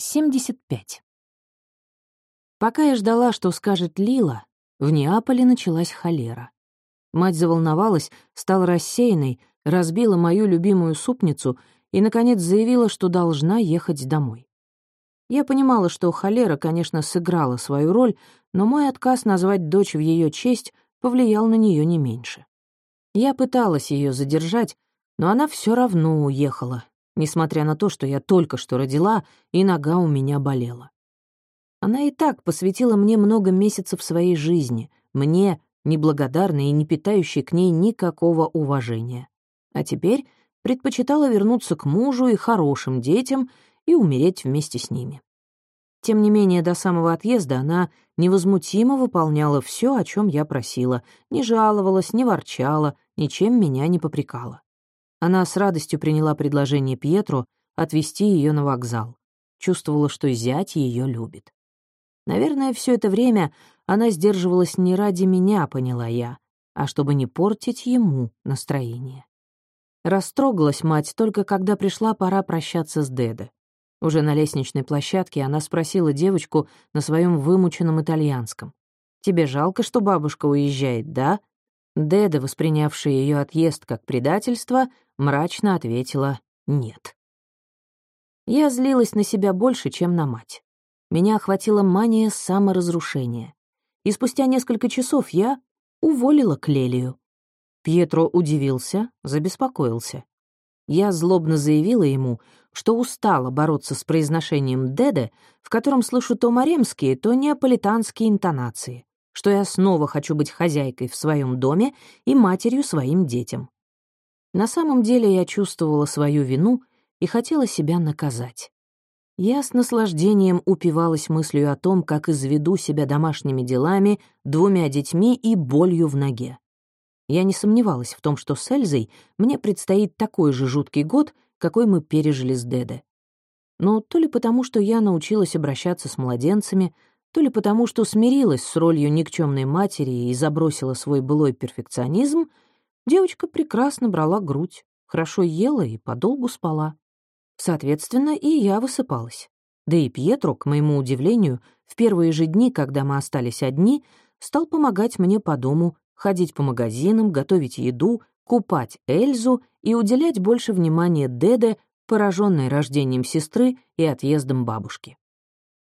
75. Пока я ждала, что скажет Лила, в Неаполе началась холера. Мать заволновалась, стала рассеянной, разбила мою любимую супницу и, наконец, заявила, что должна ехать домой. Я понимала, что холера, конечно, сыграла свою роль, но мой отказ назвать дочь в ее честь повлиял на нее не меньше. Я пыталась ее задержать, но она все равно уехала, несмотря на то, что я только что родила, и нога у меня болела. Она и так посвятила мне много месяцев своей жизни, мне, неблагодарной и не питающей к ней никакого уважения. А теперь предпочитала вернуться к мужу и хорошим детям и умереть вместе с ними. Тем не менее, до самого отъезда она невозмутимо выполняла все, о чем я просила, не жаловалась, не ворчала, ничем меня не попрекала. Она с радостью приняла предложение Пьетро отвезти ее на вокзал. Чувствовала, что зять ее любит. Наверное, все это время она сдерживалась не ради меня, поняла я, а чтобы не портить ему настроение. Растрогалась мать только когда пришла пора прощаться с Дедо. Уже на лестничной площадке она спросила девочку на своем вымученном итальянском. «Тебе жалко, что бабушка уезжает, да?» Деда, воспринявшая ее отъезд как предательство, мрачно ответила «нет». Я злилась на себя больше, чем на мать. Меня охватила мания саморазрушения. И спустя несколько часов я уволила Клелию. Пьетро удивился, забеспокоился. Я злобно заявила ему, что устала бороться с произношением «деде», в котором слышу то маремские, то неаполитанские интонации, что я снова хочу быть хозяйкой в своем доме и матерью своим детям. На самом деле я чувствовала свою вину и хотела себя наказать. Я с наслаждением упивалась мыслью о том, как изведу себя домашними делами, двумя детьми и болью в ноге. Я не сомневалась в том, что с Эльзой мне предстоит такой же жуткий год, какой мы пережили с Деде. Но то ли потому, что я научилась обращаться с младенцами, то ли потому, что смирилась с ролью никчемной матери и забросила свой былой перфекционизм — Девочка прекрасно брала грудь, хорошо ела и подолгу спала. Соответственно, и я высыпалась. Да и Пьетро, к моему удивлению, в первые же дни, когда мы остались одни, стал помогать мне по дому, ходить по магазинам, готовить еду, купать Эльзу и уделять больше внимания Деде, пораженной рождением сестры и отъездом бабушки.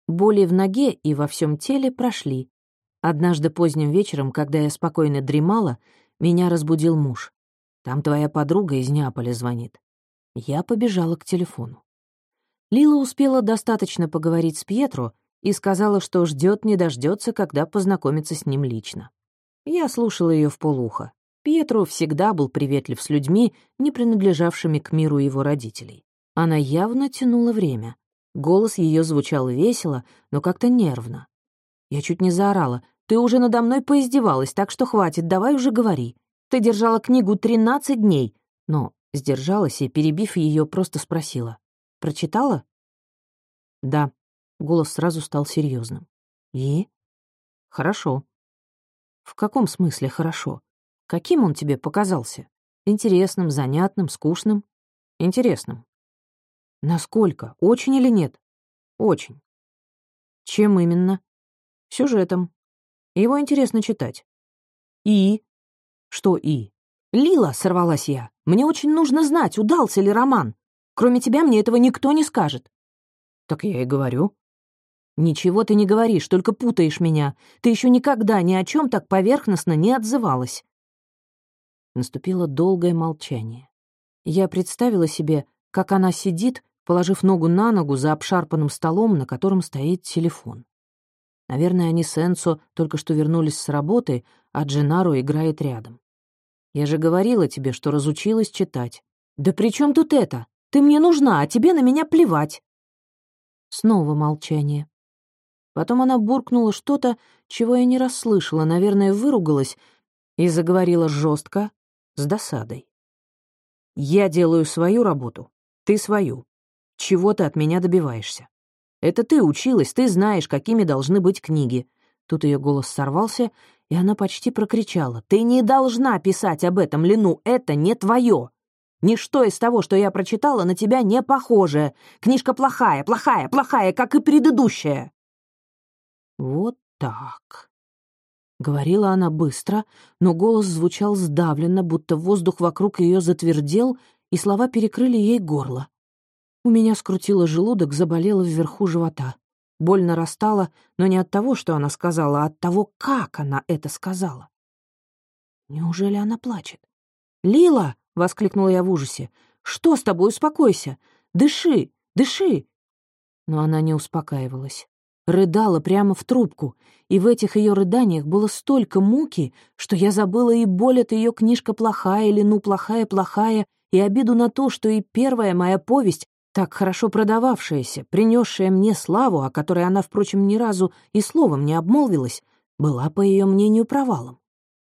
Боли в ноге и во всем теле прошли. Однажды поздним вечером, когда я спокойно дремала, меня разбудил муж. Там твоя подруга из Неаполя звонит. Я побежала к телефону. Лила успела достаточно поговорить с Пьетро и сказала, что ждет не дождется, когда познакомится с ним лично. Я слушала ее в полухо. Пьетро всегда был приветлив с людьми, не принадлежавшими к миру его родителей. Она явно тянула время. Голос ее звучал весело, но как-то нервно. Я чуть не заорала. Ты уже надо мной поиздевалась, так что хватит, давай уже говори. Ты держала книгу тринадцать дней, но сдержалась и, перебив ее, просто спросила. Прочитала? Да. Голос сразу стал серьезным. И? Хорошо. В каком смысле хорошо? Каким он тебе показался? Интересным, занятным, скучным? Интересным. Насколько? Очень или нет? Очень. Чем именно? Сюжетом. Его интересно читать. И? Что и? Лила, сорвалась я. Мне очень нужно знать, удался ли роман. Кроме тебя мне этого никто не скажет. Так я и говорю. Ничего ты не говоришь, только путаешь меня. Ты еще никогда ни о чем так поверхностно не отзывалась. Наступило долгое молчание. Я представила себе, как она сидит, положив ногу на ногу за обшарпанным столом, на котором стоит телефон. Наверное, они с Энцо только что вернулись с работы, а Дженаро играет рядом. Я же говорила тебе, что разучилась читать. Да при чем тут это? Ты мне нужна, а тебе на меня плевать. Снова молчание. Потом она буркнула что-то, чего я не расслышала, наверное, выругалась и заговорила жестко, с досадой. «Я делаю свою работу, ты свою. Чего ты от меня добиваешься? Это ты училась, ты знаешь, какими должны быть книги». Тут ее голос сорвался, и она почти прокричала. «Ты не должна писать об этом, Лену, это не твое!» Ничто из того, что я прочитала, на тебя не похоже. Книжка плохая, плохая, плохая, как и предыдущая». «Вот так», — говорила она быстро, но голос звучал сдавленно, будто воздух вокруг ее затвердел, и слова перекрыли ей горло. У меня скрутило желудок, заболело вверху живота. Боль нарастала, но не от того, что она сказала, а от того, как она это сказала. Неужели она плачет? «Лила!» — воскликнула я в ужасе. «Что с тобой? Успокойся! Дыши! Дыши!» Но она не успокаивалась. Рыдала прямо в трубку, и в этих ее рыданиях было столько муки, что я забыла и боль от ее книжка плохая или ну плохая-плохая, и обиду на то, что и первая моя повесть так хорошо продававшаяся, принесшая мне славу, о которой она, впрочем, ни разу и словом не обмолвилась, была, по ее мнению, провалом.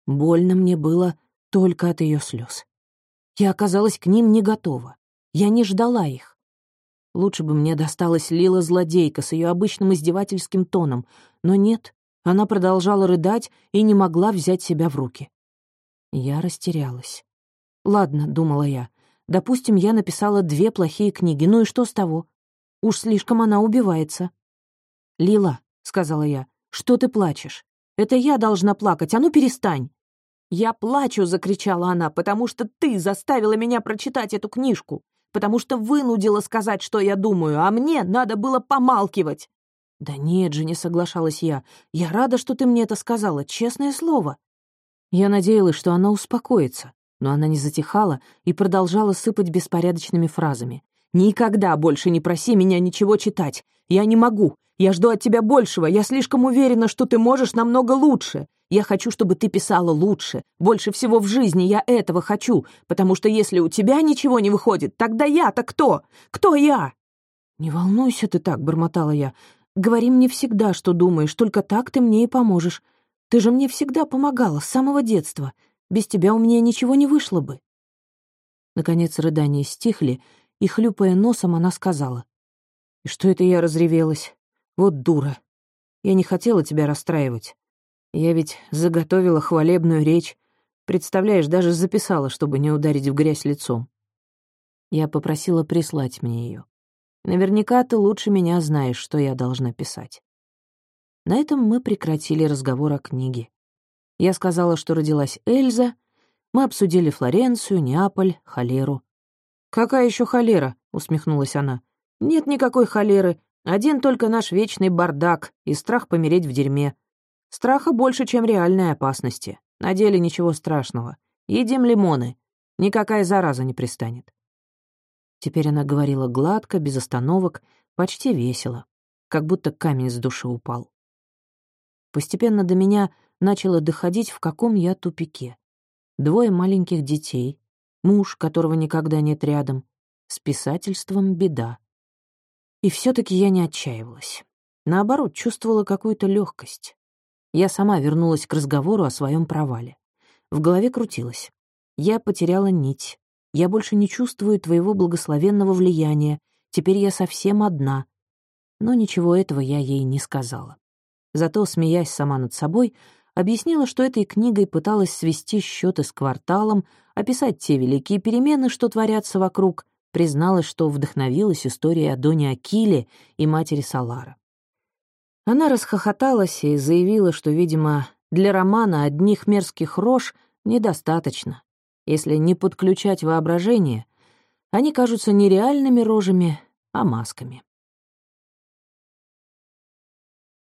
Больно мне было только от ее слез. Я оказалась к ним не готова. Я не ждала их. Лучше бы мне досталась Лила-злодейка с ее обычным издевательским тоном, но нет, она продолжала рыдать и не могла взять себя в руки. Я растерялась. «Ладно», — думала я, Допустим, я написала две плохие книги, ну и что с того? Уж слишком она убивается. «Лила», — сказала я, — «что ты плачешь? Это я должна плакать, а ну перестань!» «Я плачу!» — закричала она, «потому что ты заставила меня прочитать эту книжку, потому что вынудила сказать, что я думаю, а мне надо было помалкивать!» «Да нет же», — не соглашалась я, «я рада, что ты мне это сказала, честное слово». Я надеялась, что она успокоится, но она не затихала и продолжала сыпать беспорядочными фразами. «Никогда больше не проси меня ничего читать. Я не могу. Я жду от тебя большего. Я слишком уверена, что ты можешь намного лучше. Я хочу, чтобы ты писала лучше. Больше всего в жизни я этого хочу, потому что если у тебя ничего не выходит, тогда я-то кто? Кто я?» «Не волнуйся ты так», — бормотала я. «Говори мне всегда, что думаешь, только так ты мне и поможешь. Ты же мне всегда помогала с самого детства. Без тебя у меня ничего не вышло бы». Наконец рыдания стихли, и, хлюпая носом, она сказала. «И что это я разревелась? Вот дура. Я не хотела тебя расстраивать. Я ведь заготовила хвалебную речь. Представляешь, даже записала, чтобы не ударить в грязь лицом. Я попросила прислать мне ее. Наверняка ты лучше меня знаешь, что я должна писать. На этом мы прекратили разговор о книге. Я сказала, что родилась Эльза. Мы обсудили Флоренцию, Неаполь, холеру. «Какая еще холера?» — усмехнулась она. «Нет никакой холеры. Один только наш вечный бардак и страх помереть в дерьме. Страха больше, чем реальной опасности. На деле ничего страшного. Едим лимоны. Никакая зараза не пристанет». Теперь она говорила гладко, без остановок, почти весело, как будто камень с души упал. Постепенно до меня начало доходить, в каком я тупике. Двое маленьких детей, муж, которого никогда нет рядом, с писательством беда. И все таки я не отчаивалась. Наоборот, чувствовала какую-то легкость. Я сама вернулась к разговору о своем провале. В голове крутилось. Я потеряла нить. Я больше не чувствую твоего благословенного влияния. Теперь я совсем одна. Но ничего этого я ей не сказала. Зато, смеясь сама над собой, объяснила, что этой книгой пыталась свести счеты с кварталом, описать те великие перемены, что творятся вокруг, призналась, что вдохновилась историей о Доне Акиле и матери Салара. Она расхохоталась и заявила, что, видимо, для романа одних мерзких рож недостаточно. Если не подключать воображение, они кажутся не реальными рожами, а масками.